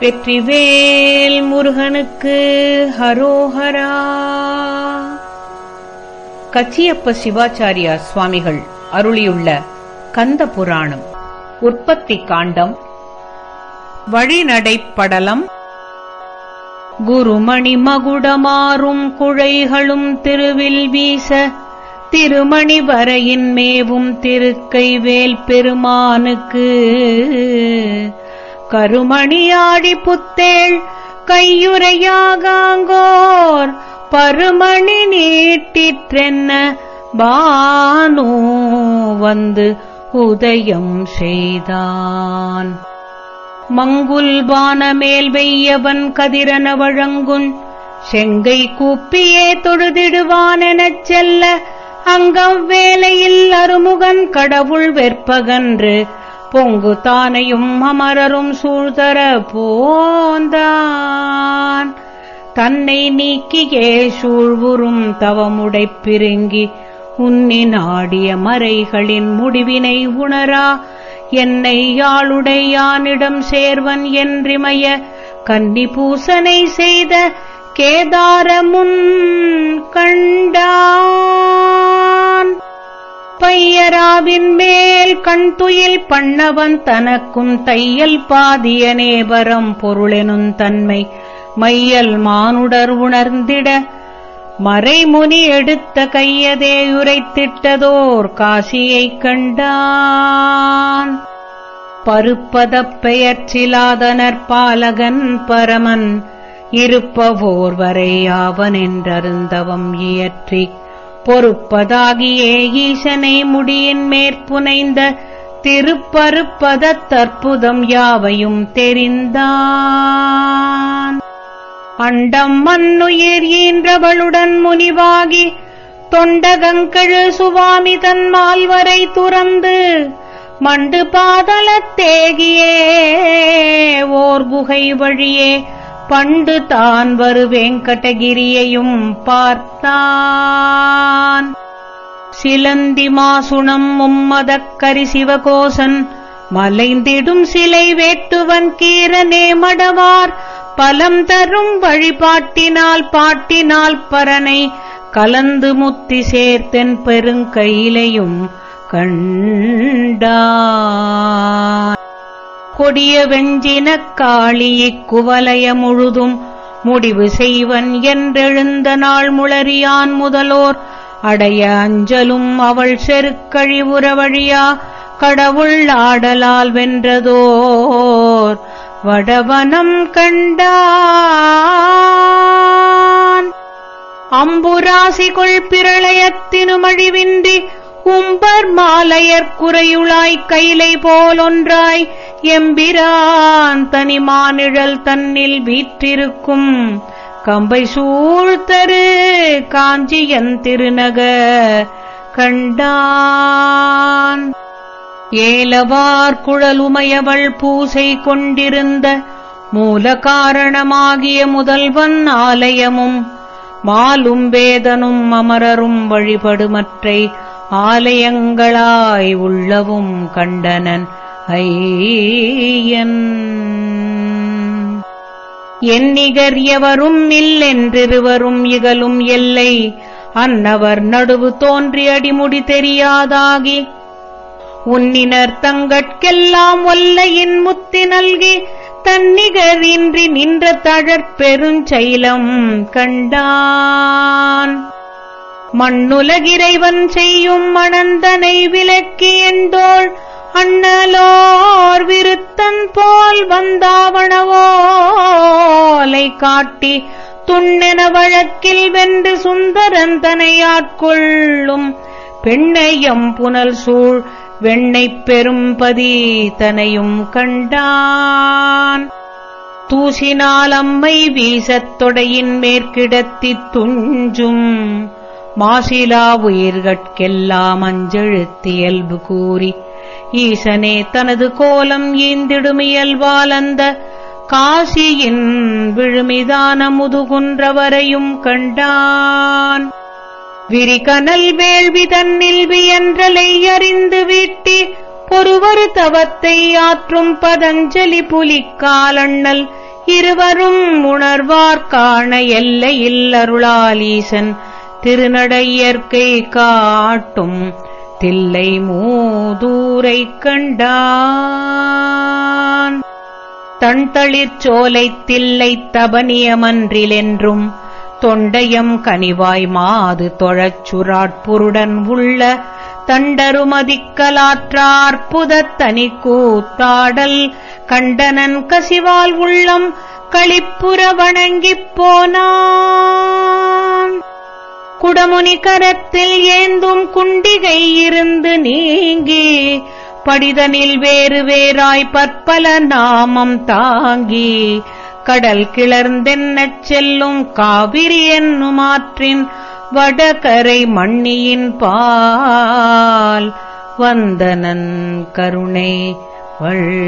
வெற்றிவேல் முருகனுக்கு ஹரோஹரா. கச்சியப்ப சிவாச்சாரியா சுவாமிகள் அருளியுள்ள கந்த புராணம் உற்பத்தி காண்டம் வழிநடைப்படலம் குருமணி மகுடமாறும் குழைகளும் திருவில் வீச திருமணி வரையின் மேவும் திருக்கைவேல் பெருமானுக்கு. கருமணியாடி புத்தேள் கையுறையாகாங்கோர் பருமணி நீட்டிற்றென்ன பானோ வந்து உதயம் செய்தான். மங்குல் வானமேல் வெய்யவன் கதிரன வழங்குன் செங்கை கூப்பியே தொழுதிடுவானெனச் செல்ல அங்கவ்வேளையில் அருமுகன் கடவுள் வெற்பகன்று பொங்கு தானையும் அமரரும் சூழ்தர போந்தான். தன்னை நீக்கியே சூழ்வுறும் தவமுடைப் பிருங்கி உன்னி நாடிய மறைகளின் முடிவினை உணரா. என்னை யாளுடையானிடம் சேர்வன் என்றிமைய கன்னி பூசனை செய்த கேதாரமுன் கண்டான் பையராவின் மேல் கண்துயில் பண்ணவன் தனக்கும் தையல் பாதிய நேபரம் பொருளெனும் தன்மை மையல் மானுடர் உணர்ந்திட மறைமுனி எடுத்த கையதே உரைத்திட்டதோர் காசியைக் கண்டான். பருப்பதப் பெயர்ச்சிலாதனர் பாலகன் பரமன் இருப்பவோர் வரையாவன் என்றருந்தவம் இயற்றி பொறுப்பதாகியே ஈசனை முடியின் மேற்புனைந்த திருப்பருப்பத தற்புதம் யாவையும் தெரிந்தான். அண்டம் மண்ணுயிர் ஈன்றவளுடன் முனிவாகி தொண்டகங்கழு சுவாமி தன் மால்வரை துறந்து மண்டு பாதலத்தேகியே ஓர் குகை வழியே பண்டு தான் வரு வெங்கடகிரியையும் பார்த்தான். சிலந்தி மாசுணம் மும்மதக்கரி கரிசிவகோசன் மலைந்திடும் சிலை வேட்டுவன் கீரனே மடவார். பலம் தரும் வழிபாட்டினால் பாட்டினால் பரனை கலந்து முத்தி சேர்த்தென் பெருங்கையிலையும் கண்டா கொடிய வெஞ்சினக் காளியிக் குவலய முழுதும் முடிவு செய்வன் என்றெழுந்த நாள் முளறியான் முதலோர். அடைய அஞ்சலும் அவள் செருக்கழிவுற வழியா கடவுள் ஆடலால் வென்றதோர். வடவனம் கண்டான். அம்புராசிகொள் பிரளயத்தினுமழிவின்றி கும்பர் மாலையர் குறையுளாய் கைலை போலொன்றாய் எம்பிரான் தனிமானிழல் தன்னில் வீற்றிருக்கும். கம்பை சூழ்த்தரு காஞ்சியன் திருநக கண்டான். ஏலவார் குழலுமையவள் பூசை கொண்டிருந்த மூல காரணமாகிய முதல்வன் ஆலயமும் மாலும் வேதனும் அமரரும் வழிபடுமற்றை ஆலயங்களாய் உள்ளவும் கண்டனன் ஐயன். எண்ணிகர் எவரும் இல்லென்றிருவரும் இகலும் எல்லை அன்னவர் நடுவு தோன்றி அடிமுடி தெரியாதாகி உன்னினர் தங்கட்கெல்லாம் ஒல்லையின் முத்தி நல்கி தன்னிகர் இன்றி நின்ற தழற்பெருஞ்சைலம் கண்டான். மண்ணுலகிறைவன் செய்யும் மணந்தனை விலக்கி என்றோள் அண்ணலோர் விருத்தன் போல் வந்தாவணவோலை காட்டி துண்ணென வழக்கில் வென்று சுந்தரன் தனையாட்கொள்ளும் பெண்ணையம் புனல் சூழ் வெண்ணைப் பெரும்பதி தனையும் கண்டான். தூசினால் அம்மை வீசத் தொடையின் மேற்கிடத்தித் துஞ்சும் மாசிலா உயிர்கட்கெல்லாம் அஞ்செழுத்தியல்பு கூறி ஈசனே தனது கோலம் ஈந்திடுமியல்வால் அந்த காசியின் விழுமிதான முதுகுன்றவரையும் கண்டான். விரிகனல் வேள்வி தன்னில் வியன்றலை அறிந்து வீட்டி பொறுவரு தவத்தை ஆற்றும் பதஞ்சலி புலிக்காலண்ணல் இருவரும் உணர்வார்கான எல்லையில் அருளாலீசன் திருநடையற்கை காட்டும் தில்லை மூதூரைக் கண்டான். தண்தளிர்ச்சோலைத் தில்லைத் தபனியமன்றிலென்றும் தொண்டையம் கனிவாய் மாது தொழச்சுராட்புருடன் உள்ள தண்டருமதிக்கலாற்றாற்புதத் தனி கூத்தாடல் கண்டனன் கசிவால் உள்ளம் களிப்புற வணங்கிப் போனான். குடமுனி கரத்தில் ஏந்தும் குண்டிகை இருந்து நீங்கி படிதனில் வேறு வேறாய் பற்பல நாமம் தாங்கி கடல் கிளர்ந்தென்னச் செல்லும் காவிரி என்னும் ஆற்றின் வடகரை மண்ணியின் பால். வந்தனன் கருணை வள்ளல்.